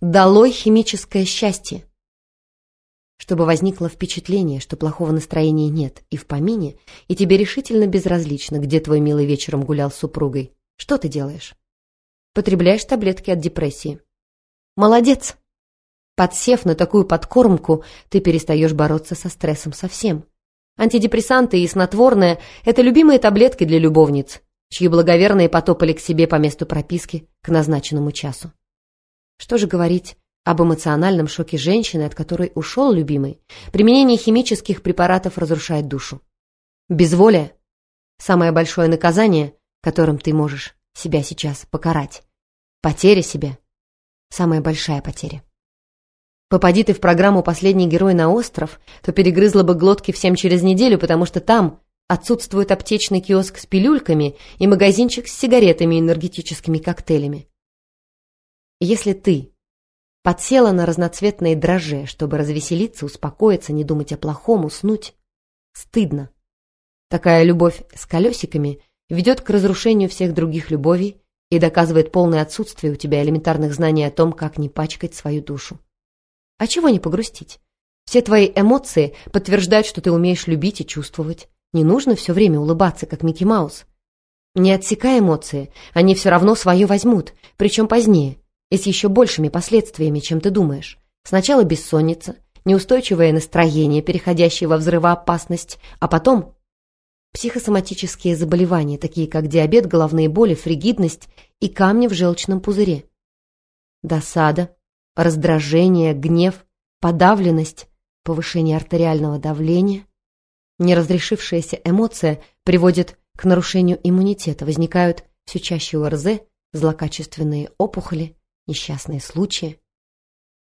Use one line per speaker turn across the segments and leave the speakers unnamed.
Долой химическое счастье. Чтобы возникло впечатление, что плохого настроения нет и в помине, и тебе решительно безразлично, где твой милый вечером гулял с супругой, что ты делаешь? Потребляешь таблетки от депрессии. Молодец! Подсев на такую подкормку, ты перестаешь бороться со стрессом совсем. Антидепрессанты и снотворное – это любимые таблетки для любовниц, чьи благоверные потопали к себе по месту прописки к назначенному часу. Что же говорить об эмоциональном шоке женщины, от которой ушел любимый? Применение химических препаратов разрушает душу. Безволие – самое большое наказание, которым ты можешь себя сейчас покарать. Потеря себя – самая большая потеря. Попади ты в программу «Последний герой на остров», то перегрызла бы глотки всем через неделю, потому что там отсутствует аптечный киоск с пилюльками и магазинчик с сигаретами и энергетическими коктейлями. Если ты подсела на разноцветные дрожжи, чтобы развеселиться, успокоиться, не думать о плохом, уснуть, стыдно. Такая любовь с колесиками ведет к разрушению всех других любовей и доказывает полное отсутствие у тебя элементарных знаний о том, как не пачкать свою душу. А чего не погрустить? Все твои эмоции подтверждают, что ты умеешь любить и чувствовать. Не нужно все время улыбаться, как Микки Маус. Не отсекай эмоции, они все равно свое возьмут, причем позднее, и с еще большими последствиями, чем ты думаешь. Сначала бессонница, неустойчивое настроение, переходящее во взрывоопасность, а потом психосоматические заболевания, такие как диабет, головные боли, фригидность и камни в желчном пузыре. Досада, раздражение, гнев, подавленность, повышение артериального давления. Неразрешившаяся эмоция приводит к нарушению иммунитета, возникают все чаще ОРЗ, злокачественные опухоли, несчастные случаи.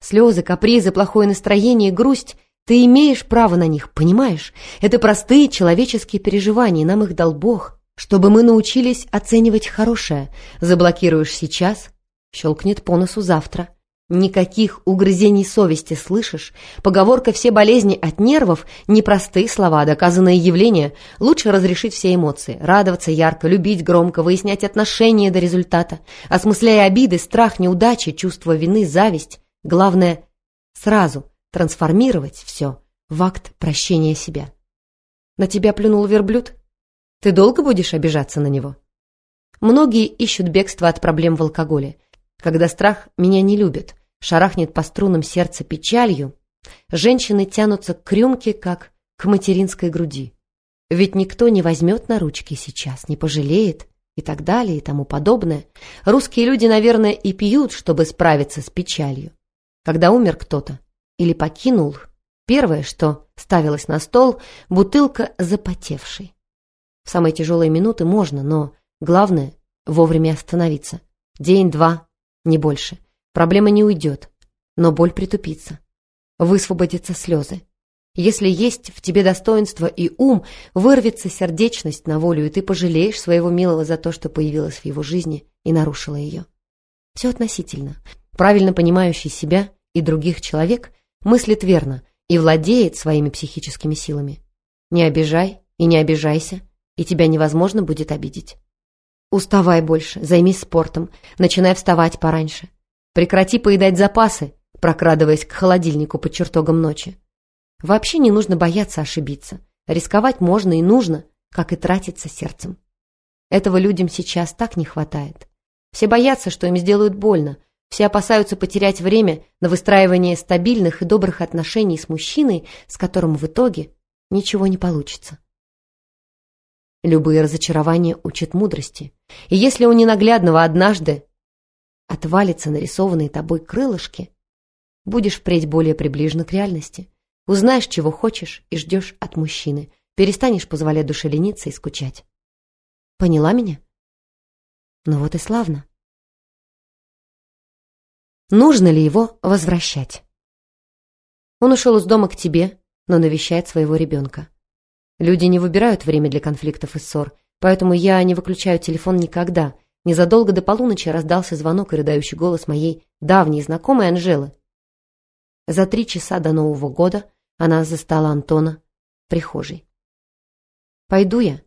Слезы, капризы, плохое настроение, грусть – ты имеешь право на них, понимаешь? Это простые человеческие переживания, нам их дал Бог, чтобы мы научились оценивать хорошее. Заблокируешь сейчас, щелкнет по носу завтра – Никаких угрызений совести, слышишь? Поговорка «все болезни от нервов» — непростые слова, доказанные явления. Лучше разрешить все эмоции, радоваться ярко, любить громко, выяснять отношения до результата, осмысляя обиды, страх, неудачи, чувство вины, зависть. Главное — сразу трансформировать все в акт прощения себя. На тебя плюнул верблюд? Ты долго будешь обижаться на него? Многие ищут бегство от проблем в алкоголе. Когда страх «меня не любят», шарахнет по струнам сердца печалью, женщины тянутся к рюмке, как к материнской груди. Ведь никто не возьмет на ручки сейчас, не пожалеет и так далее и тому подобное. Русские люди, наверное, и пьют, чтобы справиться с печалью. Когда умер кто-то или покинул, первое, что ставилось на стол, бутылка запотевшей. В самые тяжелые минуты можно, но главное – вовремя остановиться. День-два, не больше – Проблема не уйдет, но боль притупится. Высвободятся слезы. Если есть в тебе достоинство и ум, вырвется сердечность на волю, и ты пожалеешь своего милого за то, что появилась в его жизни и нарушила ее. Все относительно. Правильно понимающий себя и других человек мыслит верно и владеет своими психическими силами. Не обижай и не обижайся, и тебя невозможно будет обидеть. Уставай больше, займись спортом, начинай вставать пораньше. Прекрати поедать запасы, прокрадываясь к холодильнику под чертогом ночи. Вообще не нужно бояться ошибиться. Рисковать можно и нужно, как и тратиться сердцем. Этого людям сейчас так не хватает. Все боятся, что им сделают больно. Все опасаются потерять время на выстраивание стабильных и добрых отношений с мужчиной, с которым в итоге ничего не получится. Любые разочарования учат мудрости. И если у ненаглядного однажды отвалится нарисованные тобой крылышки, будешь впредь более приближена к реальности. Узнаешь, чего хочешь и ждешь от мужчины. Перестанешь позволять душе лениться и скучать. Поняла меня? Ну вот и славно. Нужно ли его возвращать? Он ушел из дома к тебе, но навещает своего ребенка. Люди не выбирают время для конфликтов и ссор, поэтому я не выключаю телефон никогда, Незадолго до полуночи раздался звонок и рыдающий голос моей давней знакомой Анжелы. За три часа до Нового года она застала Антона в прихожей. «Пойду я».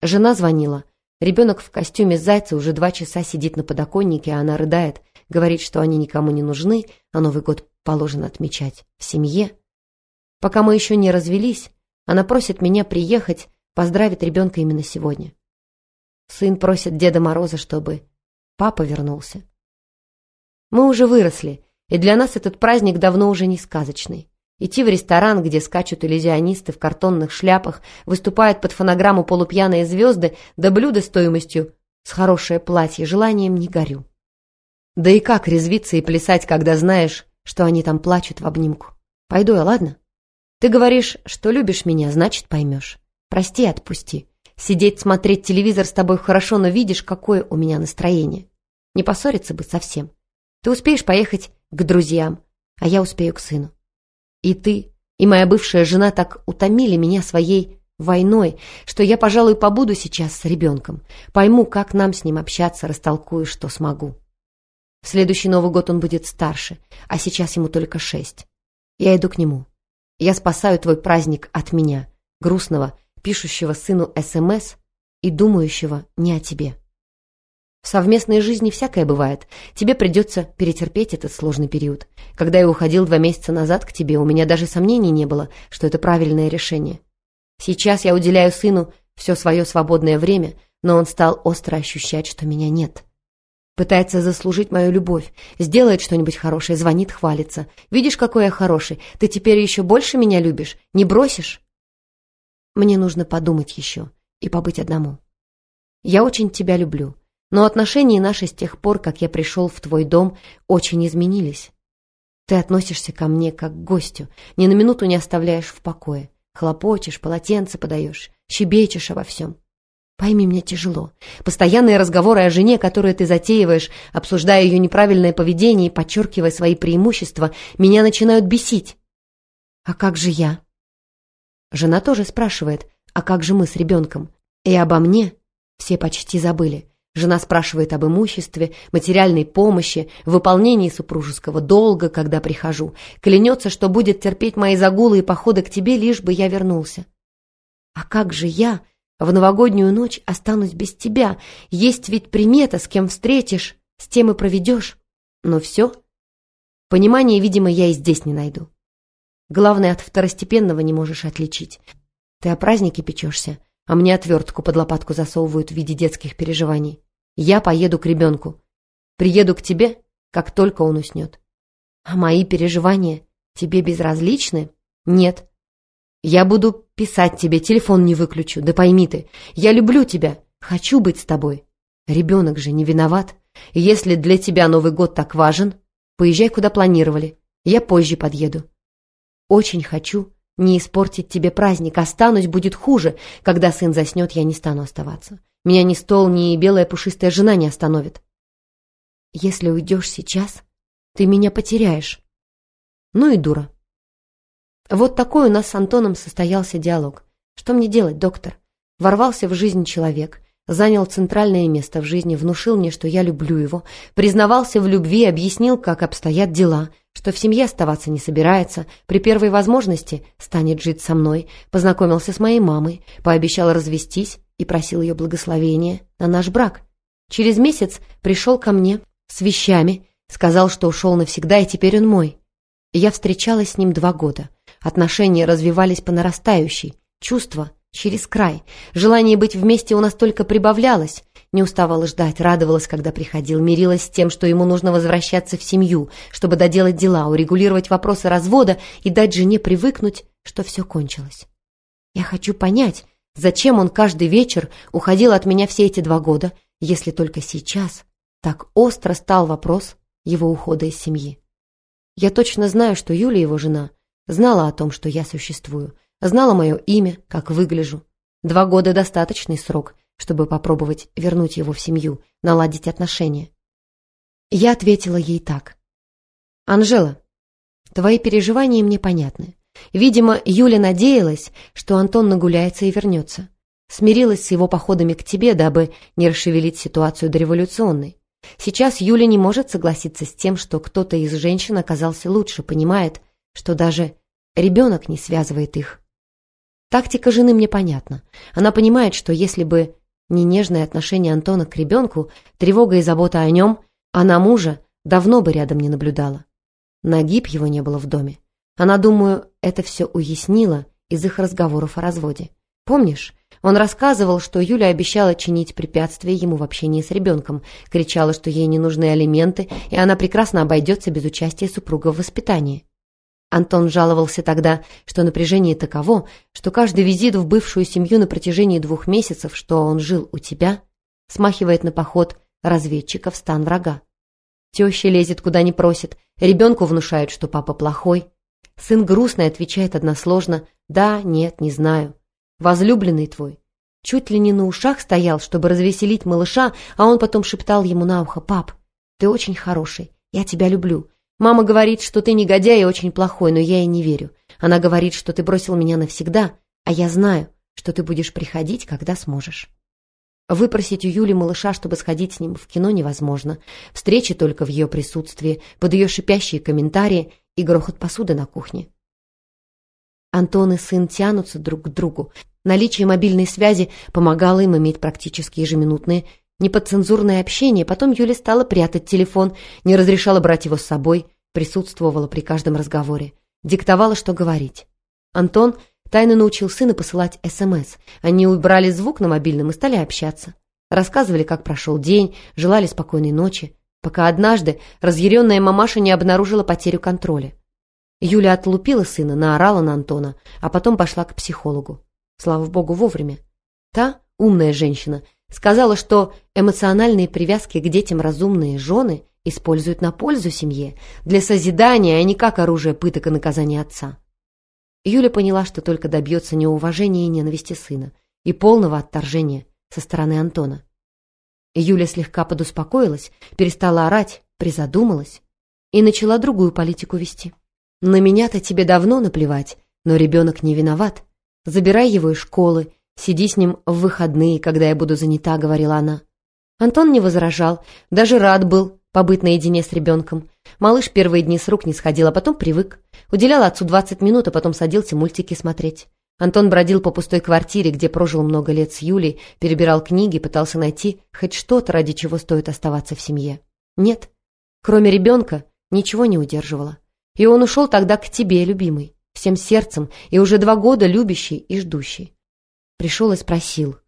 Жена звонила. Ребенок в костюме зайца уже два часа сидит на подоконнике, а она рыдает, говорит, что они никому не нужны, а Новый год положено отмечать в семье. Пока мы еще не развелись, она просит меня приехать, поздравить ребенка именно сегодня. Сын просит Деда Мороза, чтобы папа вернулся. Мы уже выросли, и для нас этот праздник давно уже не сказочный. Идти в ресторан, где скачут иллюзионисты в картонных шляпах, выступают под фонограмму полупьяные звезды, да блюда стоимостью с хорошее платье, желанием не горю. Да и как резвиться и плясать, когда знаешь, что они там плачут в обнимку? Пойду я, ладно? Ты говоришь, что любишь меня, значит, поймешь. Прости, отпусти. Сидеть, смотреть телевизор с тобой хорошо, но видишь, какое у меня настроение. Не поссориться бы совсем. Ты успеешь поехать к друзьям, а я успею к сыну. И ты, и моя бывшая жена так утомили меня своей войной, что я, пожалуй, побуду сейчас с ребенком. Пойму, как нам с ним общаться, растолкую, что смогу. В следующий Новый год он будет старше, а сейчас ему только шесть. Я иду к нему. Я спасаю твой праздник от меня, грустного, пишущего сыну СМС и думающего не о тебе. В совместной жизни всякое бывает. Тебе придется перетерпеть этот сложный период. Когда я уходил два месяца назад к тебе, у меня даже сомнений не было, что это правильное решение. Сейчас я уделяю сыну все свое свободное время, но он стал остро ощущать, что меня нет. Пытается заслужить мою любовь, сделает что-нибудь хорошее, звонит, хвалится. Видишь, какой я хороший, ты теперь еще больше меня любишь, не бросишь? Мне нужно подумать еще и побыть одному. Я очень тебя люблю. Но отношения наши с тех пор, как я пришел в твой дом, очень изменились. Ты относишься ко мне как к гостю, ни на минуту не оставляешь в покое. Хлопочешь, полотенце подаешь, щебечешь обо всем. Пойми, мне тяжело. Постоянные разговоры о жене, которые ты затеиваешь, обсуждая ее неправильное поведение и подчеркивая свои преимущества, меня начинают бесить. А как же я? Жена тоже спрашивает, а как же мы с ребенком? И обо мне все почти забыли. Жена спрашивает об имуществе, материальной помощи, выполнении супружеского долга, когда прихожу. Клянется, что будет терпеть мои загулы и походы к тебе, лишь бы я вернулся. А как же я в новогоднюю ночь останусь без тебя? Есть ведь примета, с кем встретишь, с тем и проведешь. Но все. Понимания, видимо, я и здесь не найду. Главное, от второстепенного не можешь отличить. Ты о празднике печешься, а мне отвертку под лопатку засовывают в виде детских переживаний. Я поеду к ребенку. Приеду к тебе, как только он уснет. А мои переживания тебе безразличны? Нет. Я буду писать тебе, телефон не выключу, да пойми ты, я люблю тебя, хочу быть с тобой. Ребенок же не виноват. Если для тебя Новый год так важен, поезжай, куда планировали. Я позже подъеду. Очень хочу не испортить тебе праздник. Останусь, будет хуже. Когда сын заснет, я не стану оставаться. Меня ни стол, ни белая пушистая жена не остановит. Если уйдешь сейчас, ты меня потеряешь. Ну и дура. Вот такой у нас с Антоном состоялся диалог. Что мне делать, доктор? Ворвался в жизнь человек, занял центральное место в жизни, внушил мне, что я люблю его, признавался в любви, объяснил, как обстоят дела, что в семье оставаться не собирается, при первой возможности станет жить со мной, познакомился с моей мамой, пообещал развестись и просил ее благословения на наш брак. Через месяц пришел ко мне с вещами, сказал, что ушел навсегда, и теперь он мой. Я встречалась с ним два года. Отношения развивались по нарастающей, чувства через край. Желание быть вместе у нас только прибавлялось. Не уставала ждать, радовалась, когда приходил, мирилась с тем, что ему нужно возвращаться в семью, чтобы доделать дела, урегулировать вопросы развода и дать жене привыкнуть, что все кончилось. Я хочу понять, зачем он каждый вечер уходил от меня все эти два года, если только сейчас так остро стал вопрос его ухода из семьи. Я точно знаю, что Юля, его жена, знала о том, что я существую, знала мое имя, как выгляжу. Два года — достаточный срок, чтобы попробовать вернуть его в семью, наладить отношения. Я ответила ей так. «Анжела, твои переживания мне понятны. Видимо, Юля надеялась, что Антон нагуляется и вернется. Смирилась с его походами к тебе, дабы не расшевелить ситуацию дореволюционной. Сейчас Юля не может согласиться с тем, что кто-то из женщин оказался лучше, понимает, что даже ребенок не связывает их. Тактика жены мне понятна. Она понимает, что если бы не нежное отношение Антона к ребенку, тревога и забота о нем, она мужа, давно бы рядом не наблюдала. Нагиб его не было в доме. Она, думаю, это все уяснила из их разговоров о разводе. Помнишь, он рассказывал, что Юля обещала чинить препятствия ему в общении с ребенком, кричала, что ей не нужны алименты, и она прекрасно обойдется без участия супруга в воспитании. Антон жаловался тогда, что напряжение таково, что каждый визит в бывшую семью на протяжении двух месяцев, что он жил у тебя, смахивает на поход разведчика в стан врага. Теща лезет куда не просит, ребенку внушают, что папа плохой. Сын грустный отвечает односложно «да», «нет», «не знаю». Возлюбленный твой чуть ли не на ушах стоял, чтобы развеселить малыша, а он потом шептал ему на ухо «пап, ты очень хороший, я тебя люблю, Мама говорит, что ты негодяй и очень плохой, но я ей не верю. Она говорит, что ты бросил меня навсегда, а я знаю, что ты будешь приходить, когда сможешь. Выпросить у Юли малыша, чтобы сходить с ним в кино, невозможно. Встречи только в ее присутствии, под ее шипящие комментарии и грохот посуды на кухне. Антон и сын тянутся друг к другу. Наличие мобильной связи помогало им иметь практически ежеминутные неподцензурное общение, потом Юля стала прятать телефон, не разрешала брать его с собой, присутствовала при каждом разговоре, диктовала, что говорить. Антон тайно научил сына посылать СМС. Они убрали звук на мобильном и стали общаться. Рассказывали, как прошел день, желали спокойной ночи, пока однажды разъяренная мамаша не обнаружила потерю контроля. Юля отлупила сына, наорала на Антона, а потом пошла к психологу. Слава богу, вовремя. Та, умная женщина, Сказала, что эмоциональные привязки к детям разумные жены используют на пользу семье, для созидания, а не как оружие пыток и наказания отца. Юля поняла, что только добьется неуважения и ненависти сына, и полного отторжения со стороны Антона. Юля слегка подуспокоилась, перестала орать, призадумалась и начала другую политику вести. «На меня-то тебе давно наплевать, но ребенок не виноват. Забирай его из школы «Сиди с ним в выходные, когда я буду занята», — говорила она. Антон не возражал, даже рад был побыть наедине с ребенком. Малыш первые дни с рук не сходил, а потом привык. Уделял отцу двадцать минут, а потом садился мультики смотреть. Антон бродил по пустой квартире, где прожил много лет с Юлей, перебирал книги, пытался найти хоть что-то, ради чего стоит оставаться в семье. Нет, кроме ребенка, ничего не удерживало. И он ушел тогда к тебе, любимый, всем сердцем, и уже два года любящий и ждущий. Пришел и спросил,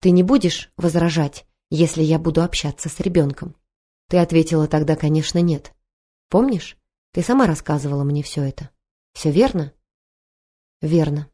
«Ты не будешь возражать, если я буду общаться с ребенком?» Ты ответила тогда, конечно, нет. Помнишь? Ты сама рассказывала мне все это. Все верно? Верно.